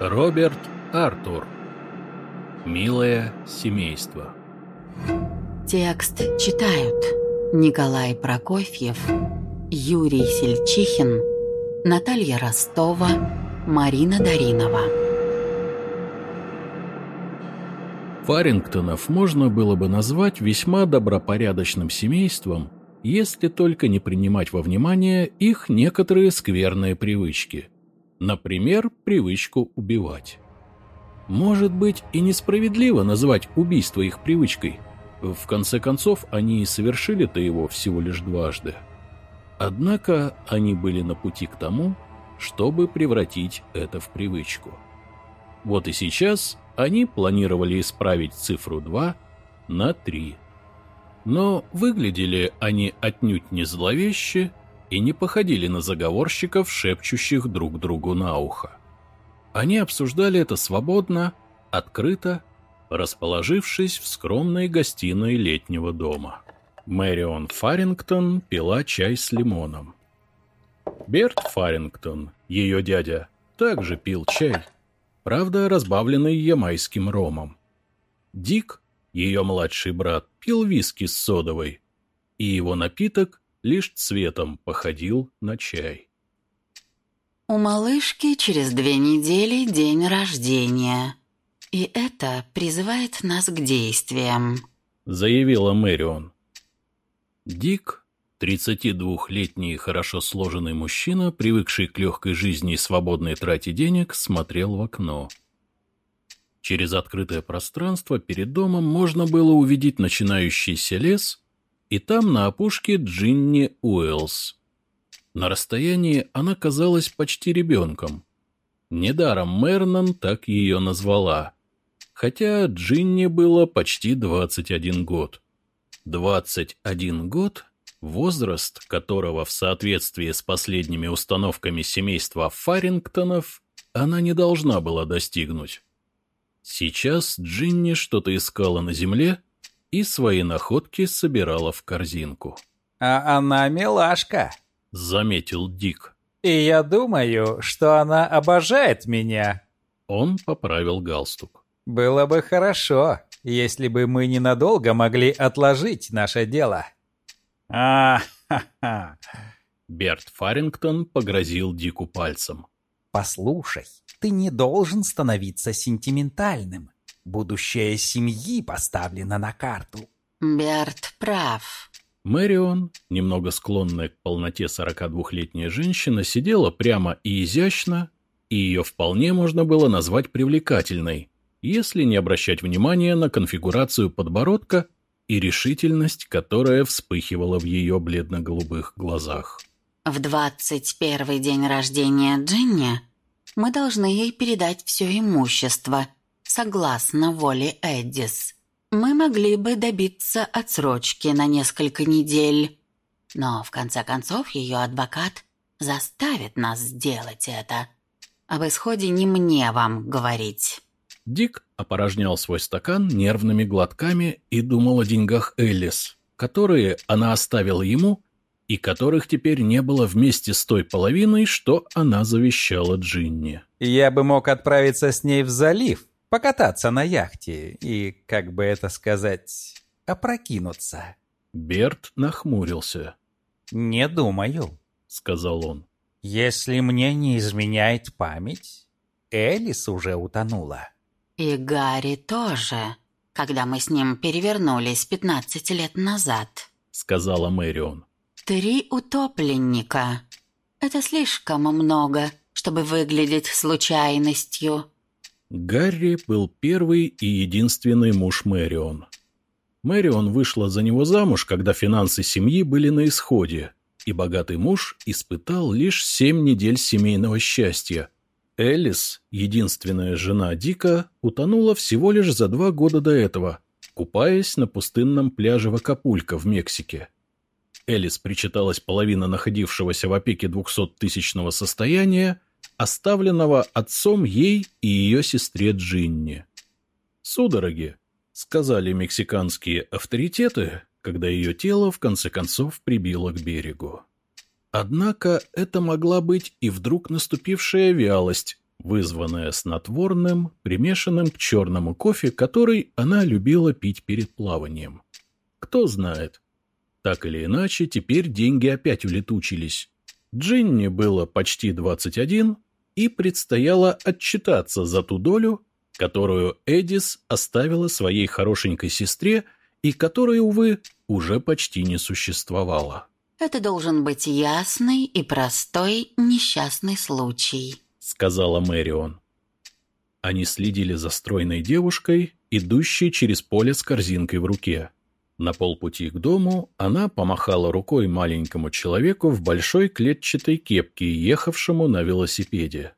Роберт Артур. Милое семейство. Текст читают Николай Прокофьев, Юрий Сельчихин, Наталья Ростова, Марина Даринова. Фарингтонов можно было бы назвать весьма добропорядочным семейством, если только не принимать во внимание их некоторые скверные привычки. Например, привычку убивать. Может быть и несправедливо назвать убийство их привычкой. В конце концов, они и совершили-то его всего лишь дважды. Однако они были на пути к тому, чтобы превратить это в привычку. Вот и сейчас они планировали исправить цифру 2 на 3. Но выглядели они отнюдь не зловеще и не походили на заговорщиков, шепчущих друг другу на ухо. Они обсуждали это свободно, открыто, расположившись в скромной гостиной летнего дома. Мэрион Фарингтон пила чай с лимоном. Берт Фарингтон, ее дядя, также пил чай, правда, разбавленный ямайским ромом. Дик, ее младший брат, пил виски с содовой, и его напиток лишь цветом походил на чай. У малышки через две недели день рождения, и это призывает нас к действиям, заявила Мэрион. Дик, 32-летний хорошо сложенный мужчина, привыкший к легкой жизни и свободной трате денег, смотрел в окно. Через открытое пространство перед домом можно было увидеть начинающийся лес и там на опушке Джинни Уэллс. На расстоянии она казалась почти ребенком. Недаром Мернан так ее назвала, хотя Джинни было почти 21 год. 21 год – возраст, которого в соответствии с последними установками семейства Фарингтонов она не должна была достигнуть. Сейчас Джинни что-то искала на земле – и свои находки собирала в корзинку. «А она милашка», — заметил Дик. «И я думаю, что она обожает меня». Он поправил галстук. «Было бы хорошо, если бы мы ненадолго могли отложить наше дело». «А-ха-ха!» Берт Фарингтон погрозил Дику пальцем. «Послушай, ты не должен становиться сентиментальным. Будущее семьи поставлено на карту. Берт прав. Мэрион, немного склонная к полноте 42-летняя женщина, сидела прямо и изящно, и ее вполне можно было назвать привлекательной, если не обращать внимания на конфигурацию подбородка и решительность, которая вспыхивала в ее бледно-голубых глазах. В 21 день рождения Джинни мы должны ей передать все имущество – согласно воле Эддис. Мы могли бы добиться отсрочки на несколько недель, но в конце концов ее адвокат заставит нас сделать это. Об исходе не мне вам говорить. Дик опорожнял свой стакан нервными глотками и думал о деньгах Эллис, которые она оставила ему и которых теперь не было вместе с той половиной, что она завещала Джинни. «Я бы мог отправиться с ней в залив, покататься на яхте и, как бы это сказать, опрокинуться. Берт нахмурился. «Не думаю», — сказал он. «Если мне не изменяет память, Элис уже утонула». «И Гарри тоже, когда мы с ним перевернулись 15 лет назад», — сказала Мэрион. «Три утопленника. Это слишком много, чтобы выглядеть случайностью». Гарри был первый и единственный муж Мэрион. Мэрион вышла за него замуж, когда финансы семьи были на исходе, и богатый муж испытал лишь семь недель семейного счастья. Элис, единственная жена Дика, утонула всего лишь за два года до этого, купаясь на пустынном пляже в в Мексике. Элис причиталась половина находившегося в опеке двухсоттысячного состояния, оставленного отцом ей и ее сестре Джинни. «Судороги», — сказали мексиканские авторитеты, когда ее тело в конце концов прибило к берегу. Однако это могла быть и вдруг наступившая вялость, вызванное снотворным, примешанным к черному кофе, который она любила пить перед плаванием. Кто знает. Так или иначе, теперь деньги опять улетучились. Джинни было почти 21, и предстояло отчитаться за ту долю, которую Эдис оставила своей хорошенькой сестре и которая, увы, уже почти не существовала. «Это должен быть ясный и простой несчастный случай», — сказала Мэрион. Они следили за стройной девушкой, идущей через поле с корзинкой в руке. На полпути к дому она помахала рукой маленькому человеку в большой клетчатой кепке, ехавшему на велосипеде.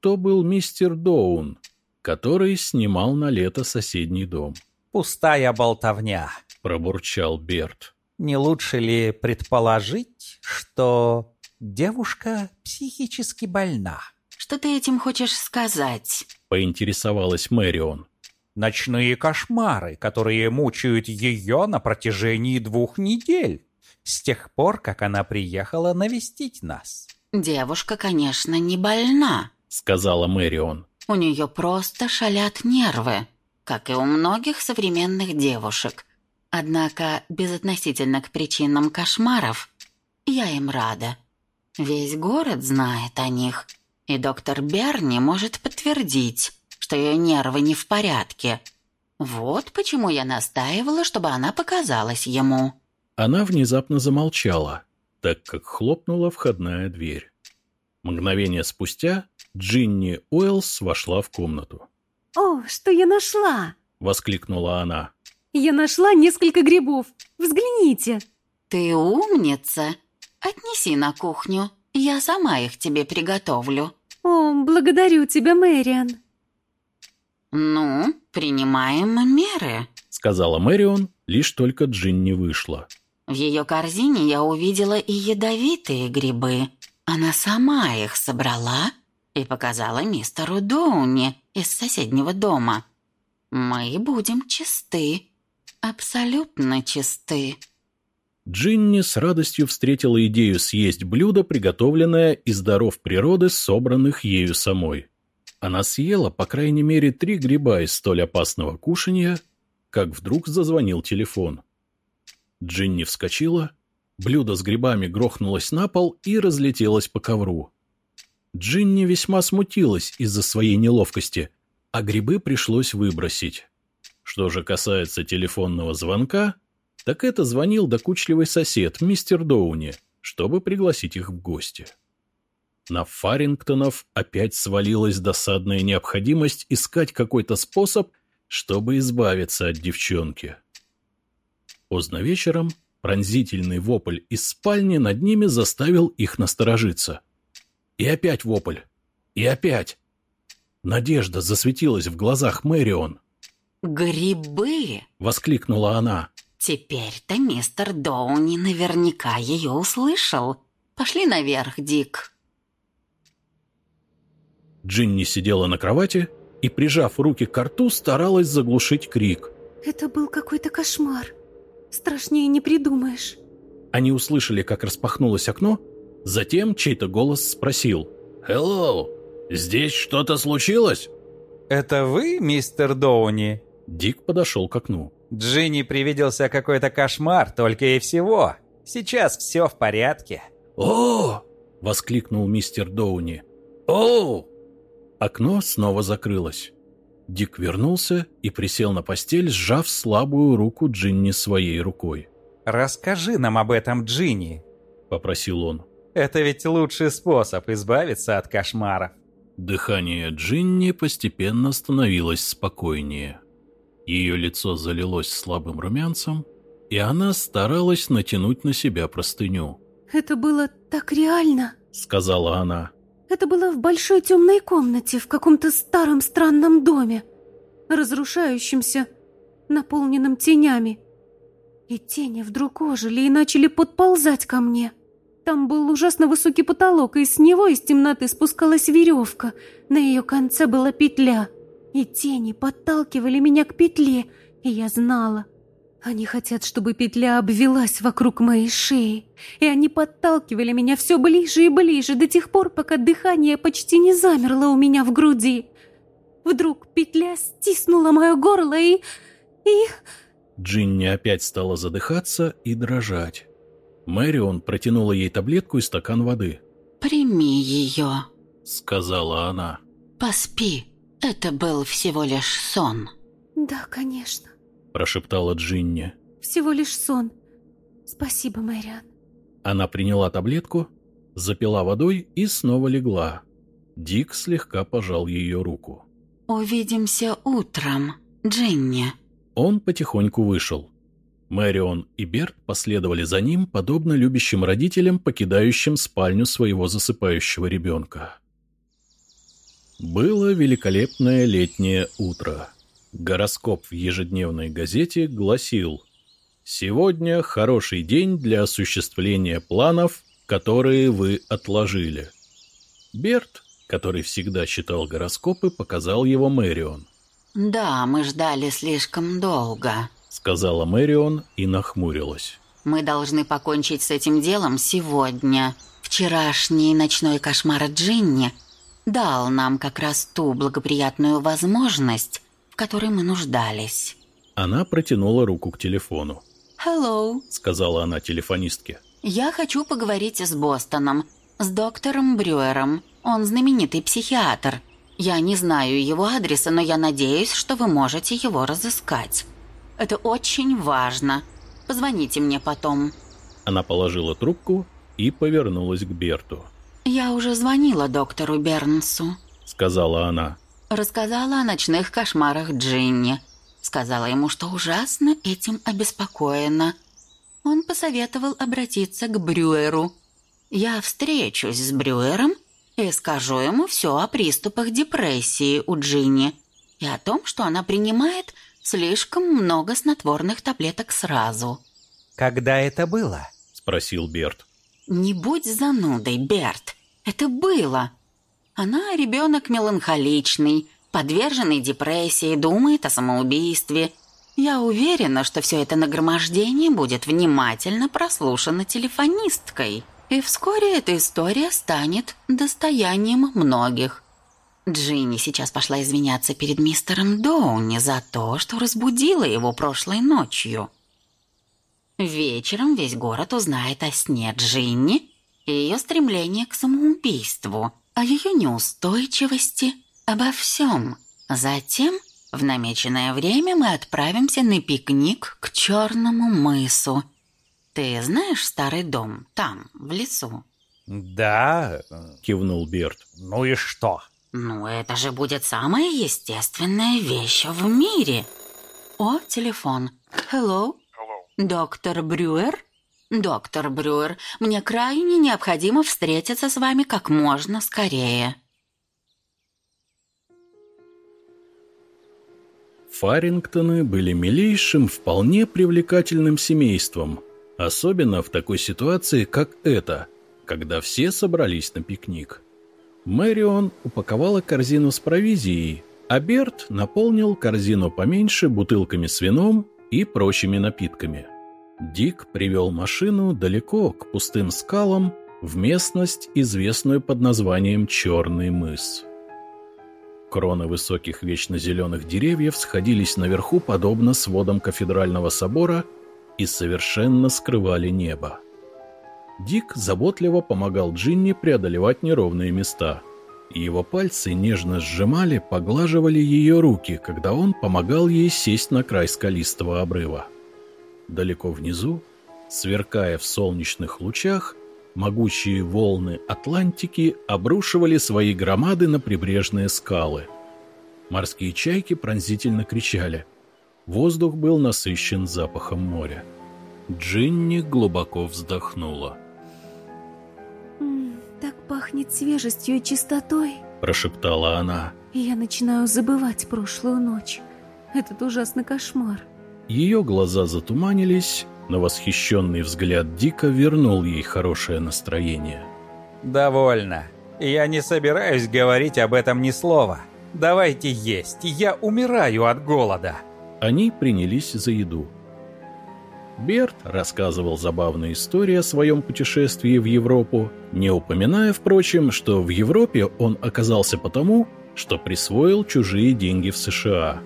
То был мистер Доун, который снимал на лето соседний дом. «Пустая болтовня», — пробурчал Берт. «Не лучше ли предположить, что девушка психически больна?» «Что ты этим хочешь сказать?» — поинтересовалась Мэрион. Ночные кошмары, которые мучают ее на протяжении двух недель, с тех пор, как она приехала навестить нас. «Девушка, конечно, не больна», — сказала Мэрион. «У нее просто шалят нервы, как и у многих современных девушек. Однако, безотносительно к причинам кошмаров, я им рада. Весь город знает о них, и доктор Берни может подтвердить, что ее нервы не в порядке. Вот почему я настаивала, чтобы она показалась ему». Она внезапно замолчала, так как хлопнула входная дверь. Мгновение спустя Джинни Уэллс вошла в комнату. «О, что я нашла!» — воскликнула она. «Я нашла несколько грибов. Взгляните!» «Ты умница! Отнеси на кухню. Я сама их тебе приготовлю». «О, благодарю тебя, Мэриан!» «Ну, принимаем меры», — сказала Мэрион, лишь только Джинни вышла. «В ее корзине я увидела и ядовитые грибы. Она сама их собрала и показала мистеру Доуни из соседнего дома. Мы будем чисты, абсолютно чисты». Джинни с радостью встретила идею съесть блюдо, приготовленное из даров природы, собранных ею самой. Она съела, по крайней мере, три гриба из столь опасного кушанья, как вдруг зазвонил телефон. Джинни вскочила, блюдо с грибами грохнулось на пол и разлетелось по ковру. Джинни весьма смутилась из-за своей неловкости, а грибы пришлось выбросить. Что же касается телефонного звонка, так это звонил докучливый сосед, мистер Доуни, чтобы пригласить их в гости. На Фарингтонов опять свалилась досадная необходимость искать какой-то способ, чтобы избавиться от девчонки. Поздно вечером пронзительный вопль из спальни над ними заставил их насторожиться. И опять вопль. И опять. Надежда засветилась в глазах Мэрион. «Грибы!» — воскликнула она. «Теперь-то мистер Доуни наверняка ее услышал. Пошли наверх, Дик». Джинни сидела на кровати и, прижав руки к рту, старалась заглушить крик. «Это был какой-то кошмар. Страшнее не придумаешь». Они услышали, как распахнулось окно, затем чей-то голос спросил. «Хеллоу, здесь что-то случилось?» «Это вы, мистер Доуни?» Дик подошел к окну. «Джинни привиделся какой-то кошмар, только и всего. Сейчас все в порядке». «О!» — воскликнул мистер Доуни. «О!» Окно снова закрылось. Дик вернулся и присел на постель, сжав слабую руку Джинни своей рукой. «Расскажи нам об этом, Джинни», — попросил он. «Это ведь лучший способ избавиться от кошмаров». Дыхание Джинни постепенно становилось спокойнее. Ее лицо залилось слабым румянцем, и она старалась натянуть на себя простыню. «Это было так реально», — сказала она. Это было в большой темной комнате в каком-то старом странном доме, разрушающемся, наполненном тенями. И тени вдруг ожили и начали подползать ко мне. Там был ужасно высокий потолок, и с него из темноты спускалась веревка. На ее конце была петля. И тени подталкивали меня к петле, и я знала. Они хотят, чтобы петля обвелась вокруг моей шеи, и они подталкивали меня все ближе и ближе до тех пор, пока дыхание почти не замерло у меня в груди. Вдруг петля стиснула мое горло и... и... Джинни опять стала задыхаться и дрожать. Мэрион протянула ей таблетку и стакан воды. «Прими ее», — сказала она. «Поспи. Это был всего лишь сон». «Да, конечно», — прошептала Джинни. «Всего лишь сон. Спасибо, Мэриан». Она приняла таблетку, запила водой и снова легла. Дик слегка пожал ее руку. «Увидимся утром, Джинни». Он потихоньку вышел. Мэрион и Берт последовали за ним, подобно любящим родителям, покидающим спальню своего засыпающего ребенка. Было великолепное летнее утро. Гороскоп в ежедневной газете гласил «Сегодня хороший день для осуществления планов, которые вы отложили». Берт, который всегда читал гороскопы, показал его Мэрион. «Да, мы ждали слишком долго», — сказала Мэрион и нахмурилась. «Мы должны покончить с этим делом сегодня. Вчерашний ночной кошмар Джинни дал нам как раз ту благоприятную возможность, в которой мы нуждались». Она протянула руку к телефону. «Hello», — сказала она телефонистке. «Я хочу поговорить с Бостоном, с доктором Брюером. Он знаменитый психиатр». Я не знаю его адреса, но я надеюсь, что вы можете его разыскать. Это очень важно. Позвоните мне потом». Она положила трубку и повернулась к Берту. «Я уже звонила доктору Бернсу», — сказала она. «Рассказала о ночных кошмарах Джинни. Сказала ему, что ужасно этим обеспокоена. Он посоветовал обратиться к Брюеру. Я встречусь с Брюером и скажу ему все о приступах депрессии у Джинни и о том, что она принимает слишком много снотворных таблеток сразу. «Когда это было?» — спросил Берт. «Не будь занудой, Берт. Это было. Она ребенок меланхоличный, подверженный депрессии, думает о самоубийстве. Я уверена, что все это нагромождение будет внимательно прослушано телефонисткой». И вскоре эта история станет достоянием многих. Джинни сейчас пошла извиняться перед мистером Доуни за то, что разбудила его прошлой ночью. Вечером весь город узнает о сне Джинни и ее стремлении к самоубийству, о ее неустойчивости, обо всем. Затем в намеченное время мы отправимся на пикник к Черному мысу «Ты знаешь старый дом там, в лесу?» «Да», — кивнул Берт. «Ну и что?» «Ну, это же будет самая естественная вещь в мире!» «О, телефон. Hello? Доктор Брюер?» «Доктор Брюер, мне крайне необходимо встретиться с вами как можно скорее». Фарингтоны были милейшим, вполне привлекательным семейством — Особенно в такой ситуации, как эта, когда все собрались на пикник. Мэрион упаковала корзину с провизией, а Берт наполнил корзину поменьше бутылками с вином и прочими напитками. Дик привел машину далеко к пустым скалам в местность, известную под названием Черный мыс. Кроны высоких вечно зеленых деревьев сходились наверху, подобно сводам кафедрального собора – и совершенно скрывали небо. Дик заботливо помогал Джинни преодолевать неровные места. Его пальцы нежно сжимали, поглаживали ее руки, когда он помогал ей сесть на край скалистого обрыва. Далеко внизу, сверкая в солнечных лучах, могучие волны Атлантики обрушивали свои громады на прибрежные скалы. Морские чайки пронзительно кричали – Воздух был насыщен запахом моря. Джинни глубоко вздохнула. «Так пахнет свежестью и чистотой», – прошептала она. «И я начинаю забывать прошлую ночь. Этот ужасный кошмар». Ее глаза затуманились, но восхищенный взгляд Дика вернул ей хорошее настроение. «Довольно. Я не собираюсь говорить об этом ни слова. Давайте есть, я умираю от голода». Они принялись за еду. Берт рассказывал забавные истории о своем путешествии в Европу, не упоминая, впрочем, что в Европе он оказался потому, что присвоил чужие деньги в США.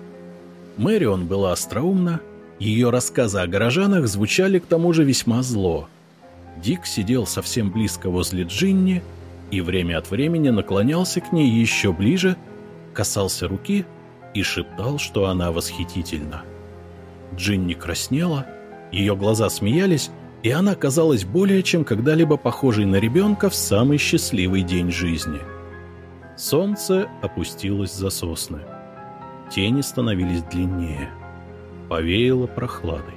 Мэрион была остроумна, ее рассказы о горожанах звучали к тому же весьма зло. Дик сидел совсем близко возле Джинни и время от времени наклонялся к ней еще ближе, касался руки и шептал, что она восхитительна. Джинни краснела, ее глаза смеялись, и она казалась более чем когда-либо похожей на ребенка в самый счастливый день жизни. Солнце опустилось за сосны. Тени становились длиннее. Повеяло прохладой.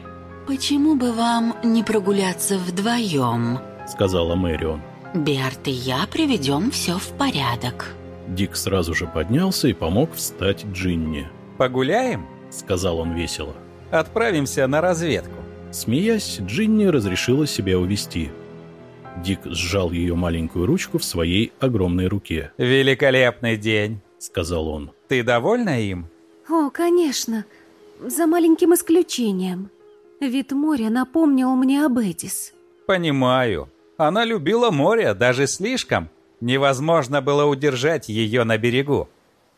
«Почему бы вам не прогуляться вдвоем?» — сказала Мэрион. «Берт и я приведем все в порядок». Дик сразу же поднялся и помог встать Джинни. «Погуляем?» — сказал он весело. «Отправимся на разведку». Смеясь, Джинни разрешила себя увести. Дик сжал ее маленькую ручку в своей огромной руке. «Великолепный день», — сказал он. «Ты довольна им?» «О, конечно. За маленьким исключением. Вид моря напомнил мне об Эдис». «Понимаю. Она любила море, даже слишком. Невозможно было удержать ее на берегу».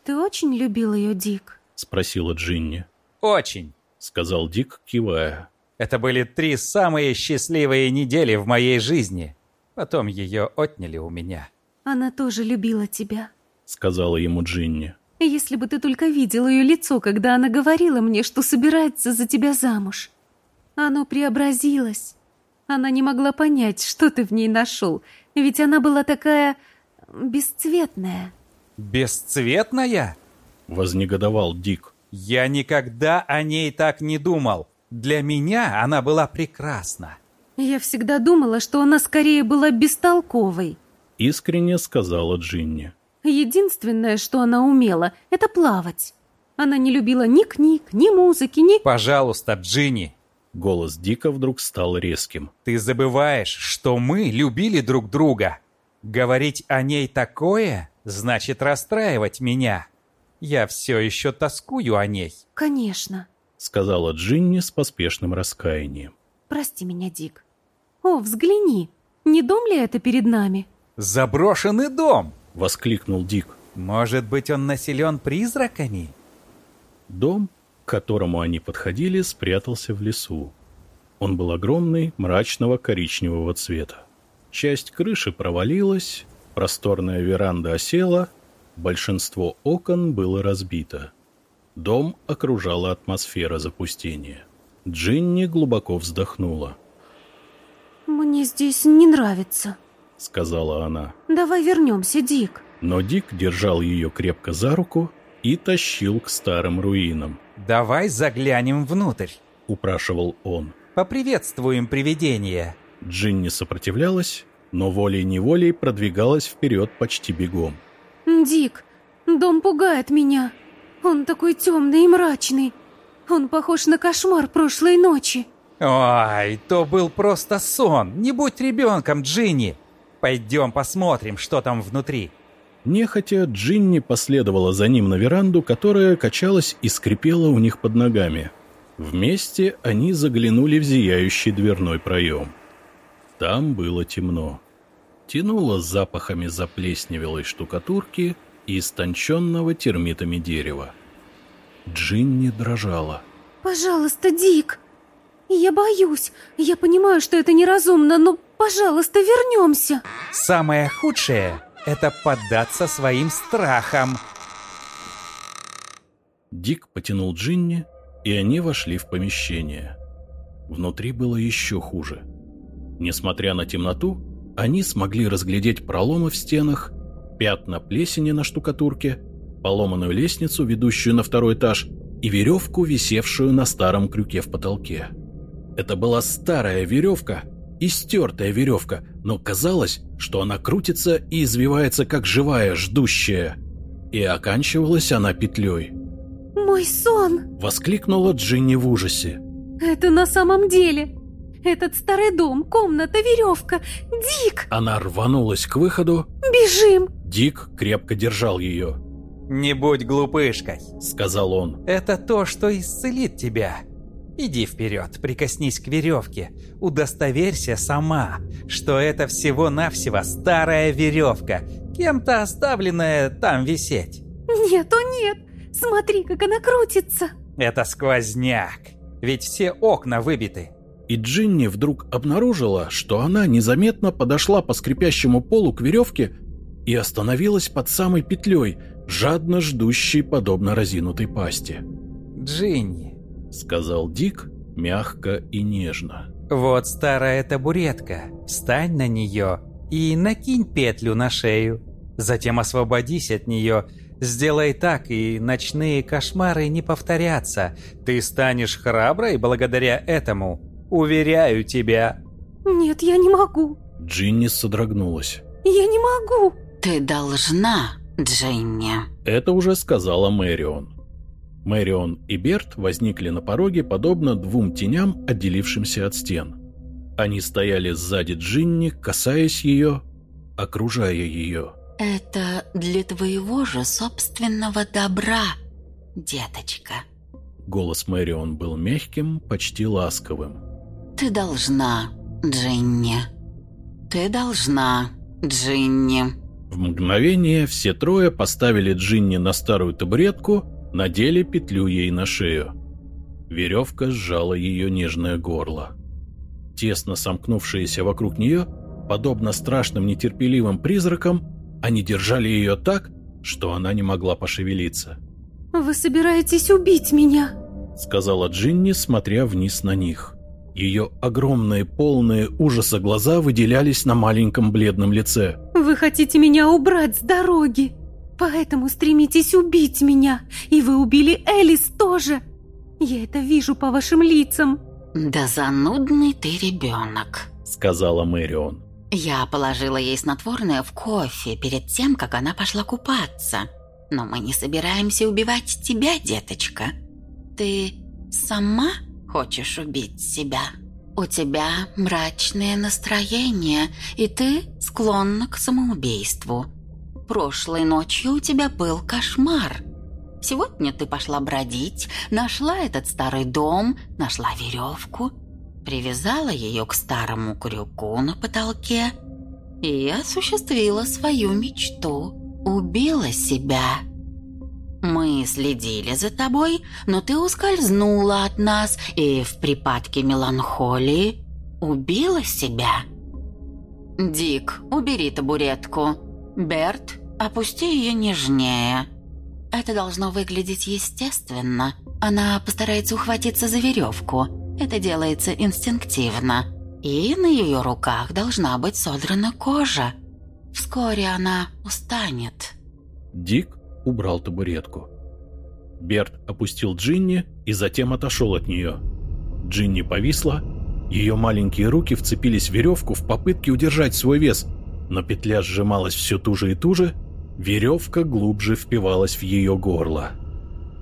«Ты очень любил ее, Дик?» — спросила Джинни. «Очень», — сказал Дик, кивая. «Это были три самые счастливые недели в моей жизни. Потом ее отняли у меня». «Она тоже любила тебя», — сказала ему Джинни. «Если бы ты только видел ее лицо, когда она говорила мне, что собирается за тебя замуж. Оно преобразилось. Она не могла понять, что ты в ней нашел, ведь она была такая бесцветная». «Бесцветная?» — вознегодовал Дик. «Я никогда о ней так не думал. Для меня она была прекрасна». «Я всегда думала, что она скорее была бестолковой», — искренне сказала Джинни. «Единственное, что она умела, это плавать. Она не любила ни книг, ни музыки, ни...» «Пожалуйста, Джинни!» Голос Дика вдруг стал резким. «Ты забываешь, что мы любили друг друга. Говорить о ней такое значит расстраивать меня. Я все еще тоскую о ней». «Конечно», — сказала Джинни с поспешным раскаянием. «Прости меня, Дик. О, взгляни, не дом ли это перед нами?» «Заброшенный дом!» — воскликнул Дик. «Может быть, он населен призраками?» Дом, к которому они подходили, спрятался в лесу. Он был огромный, мрачного коричневого цвета. Часть крыши провалилась, просторная веранда осела, большинство окон было разбито. Дом окружала атмосфера запустения. Джинни глубоко вздохнула. «Мне здесь не нравится», — сказала она. «Давай вернемся, Дик». Но Дик держал ее крепко за руку и тащил к старым руинам. «Давай заглянем внутрь», — упрашивал он. «Поприветствуем привидение». Джинни сопротивлялась, но волей-неволей продвигалась вперед почти бегом. «Дик, дом пугает меня. Он такой темный и мрачный. Он похож на кошмар прошлой ночи». «Ой, то был просто сон. Не будь ребенком, Джинни. Пойдем посмотрим, что там внутри». Нехотя Джинни последовала за ним на веранду, которая качалась и скрипела у них под ногами. Вместе они заглянули в зияющий дверной проем. Там было темно. Тянуло запахами заплесневелой штукатурки и истонченного термитами дерева. Джинни дрожала. «Пожалуйста, Дик! Я боюсь. Я понимаю, что это неразумно, но, пожалуйста, вернемся!» «Самое худшее — это поддаться своим страхам!» Дик потянул Джинни, и они вошли в помещение. Внутри было еще хуже. Несмотря на темноту, они смогли разглядеть проломы в стенах, пятна плесени на штукатурке, поломанную лестницу, ведущую на второй этаж, и веревку, висевшую на старом крюке в потолке. Это была старая веревка, истертая веревка, но казалось, что она крутится и извивается, как живая, ждущая. И оканчивалась она петлей. «Мой сон!» — воскликнула Джинни в ужасе. «Это на самом деле! Этот старый дом, комната, веревка! Дик!» Она рванулась к выходу. «Бежим!» Дик крепко держал ее. «Не будь глупышкой», — сказал он. «Это то, что исцелит тебя». Иди вперед, прикоснись к веревке. Удостоверься сама, что это всего-навсего старая веревка, кем-то оставленная там висеть. Нет, о нет! Смотри, как она крутится! Это сквозняк, ведь все окна выбиты. И Джинни вдруг обнаружила, что она незаметно подошла по скрипящему полу к веревке и остановилась под самой петлей, жадно ждущей подобно разинутой пасти. «Джинни», — сказал Дик мягко и нежно. «Вот старая табуретка. Встань на нее и накинь петлю на шею. Затем освободись от нее. Сделай так, и ночные кошмары не повторятся. Ты станешь храброй благодаря этому. Уверяю тебя». «Нет, я не могу». Джинни содрогнулась. «Я не могу». «Ты должна, Джинни». Это уже сказала Мэрион. Мэрион и Берт возникли на пороге, подобно двум теням, отделившимся от стен. Они стояли сзади Джинни, касаясь ее, окружая ее. «Это для твоего же собственного добра, деточка». Голос Мэрион был мягким, почти ласковым. «Ты должна, Джинни. Ты должна, Джинни». В мгновение все трое поставили Джинни на старую табуретку, надели петлю ей на шею. Веревка сжала ее нежное горло. Тесно сомкнувшиеся вокруг нее, подобно страшным нетерпеливым призракам, они держали ее так, что она не могла пошевелиться. «Вы собираетесь убить меня?» — сказала Джинни, смотря вниз на них. Ее огромные, полные ужаса глаза выделялись на маленьком бледном лице. «Вы хотите меня убрать с дороги, поэтому стремитесь убить меня, и вы убили Элис тоже. Я это вижу по вашим лицам». «Да занудный ты ребенок», — сказала Мэрион. «Я положила ей снотворное в кофе перед тем, как она пошла купаться. Но мы не собираемся убивать тебя, деточка. Ты сама хочешь убить себя? У тебя мрачное настроение, и ты склонна к самоубийству. Прошлой ночью у тебя был кошмар». Сегодня ты пошла бродить, нашла этот старый дом, нашла веревку, привязала ее к старому крюку на потолке и осуществила свою мечту. Убила себя. Мы следили за тобой, но ты ускользнула от нас и в припадке меланхолии убила себя. Дик, убери табуретку. Берт, опусти ее нежнее. Это должно выглядеть естественно. Она постарается ухватиться за веревку. Это делается инстинктивно. И на ее руках должна быть содрана кожа. Вскоре она устанет. Дик убрал табуретку. Берт опустил Джинни и затем отошел от нее. Джинни повисла, ее маленькие руки вцепились в веревку в попытке удержать свой вес, но петля сжималась все туже и туже, Веревка глубже впивалась в ее горло.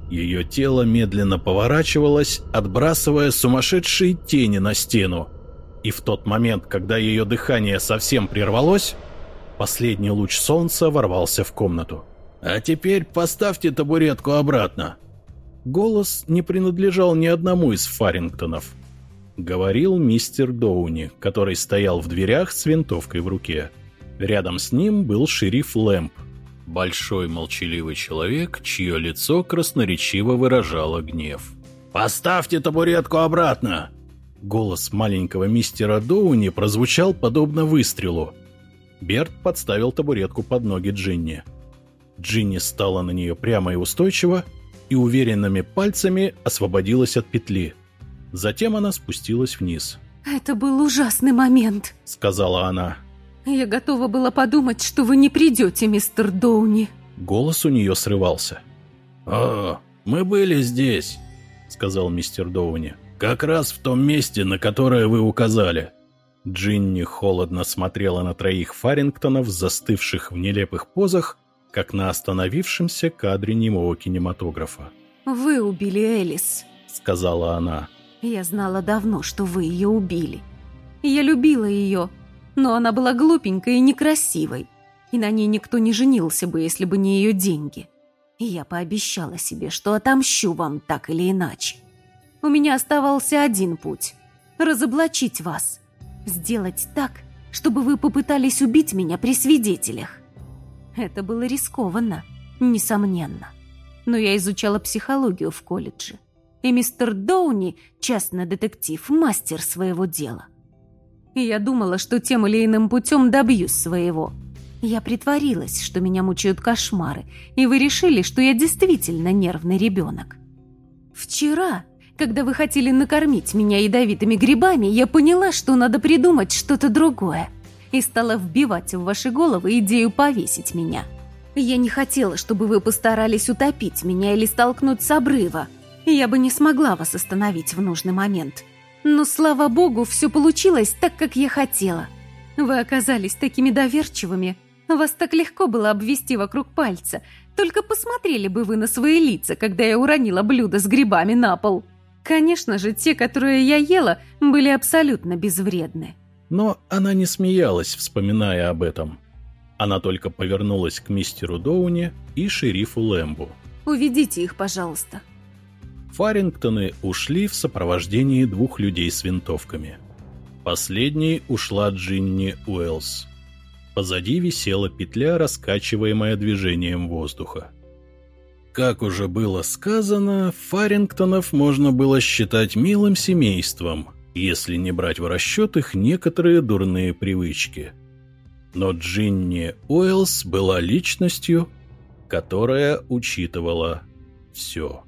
Ее тело медленно поворачивалось, отбрасывая сумасшедшие тени на стену. И в тот момент, когда ее дыхание совсем прервалось, последний луч солнца ворвался в комнату. «А теперь поставьте табуретку обратно». Голос не принадлежал ни одному из Фарингтонов. Говорил мистер Доуни, который стоял в дверях с винтовкой в руке. Рядом с ним был шериф Лэмп, Большой молчаливый человек, чье лицо красноречиво выражало гнев. «Поставьте табуретку обратно!» Голос маленького мистера Доуни прозвучал подобно выстрелу. Берт подставил табуретку под ноги Джинни. Джинни стала на нее прямо и устойчиво, и уверенными пальцами освободилась от петли. Затем она спустилась вниз. «Это был ужасный момент», — сказала она. «Я готова была подумать, что вы не придете, мистер Доуни». Голос у нее срывался. «О, мы были здесь», — сказал мистер Доуни. «Как раз в том месте, на которое вы указали». Джинни холодно смотрела на троих Фарингтонов, застывших в нелепых позах, как на остановившемся кадре немого кинематографа. «Вы убили Элис», — сказала она. «Я знала давно, что вы ее убили. Я любила ее, но она была глупенькой и некрасивой, и на ней никто не женился бы, если бы не ее деньги. И я пообещала себе, что отомщу вам так или иначе. У меня оставался один путь — разоблачить вас. Сделать так, чтобы вы попытались убить меня при свидетелях. Это было рискованно, несомненно. Но я изучала психологию в колледже. И мистер Доуни, частный детектив, мастер своего дела. И я думала, что тем или иным путем добьюсь своего. Я притворилась, что меня мучают кошмары, и вы решили, что я действительно нервный ребенок. Вчера, когда вы хотели накормить меня ядовитыми грибами, я поняла, что надо придумать что-то другое, и стала вбивать в ваши головы идею повесить меня. Я не хотела, чтобы вы постарались утопить меня или столкнуть с обрыва. Я бы не смогла вас остановить в нужный момент. Но, слава богу, все получилось так, как я хотела. Вы оказались такими доверчивыми. Вас так легко было обвести вокруг пальца. Только посмотрели бы вы на свои лица, когда я уронила блюдо с грибами на пол. Конечно же, те, которые я ела, были абсолютно безвредны. Но она не смеялась, вспоминая об этом. Она только повернулась к мистеру Доуни и шерифу Лэмбу. «Уведите их, пожалуйста», Фарингтоны ушли в сопровождении двух людей с винтовками. Последней ушла Джинни Уэллс. Позади висела петля, раскачиваемая движением воздуха. Как уже было сказано, Фарингтонов можно было считать милым семейством, если не брать в расчет их некоторые дурные привычки. Но Джинни Уэллс была личностью, которая учитывала все.